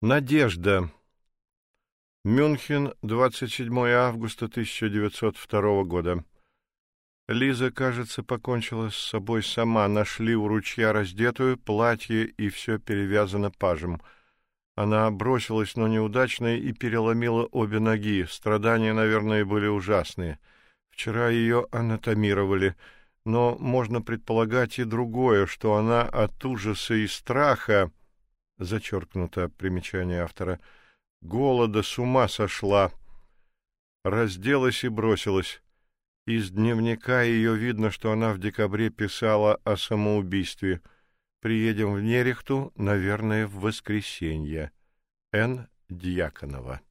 Надежда. Мюнхен, 27 августа 1902 года. Лиза, кажется, покончила с собой сама. Нашли у ручья раздетую, платье и все перевязано пажем. Она бросилась, но неудачно, и переломила обе ноги. Страдания, наверное, были ужасные. Вчера ее анатомировали, но можно предполагать и другое, что она от ужаса и страха зачеркнуто примечание автора, голода с ума сошла, разделась и бросилась. Из дневника ее видно, что она в декабре писала о самоубийстве. Приедем в Нерехту, наверное, в воскресенье. Н. Дьяконова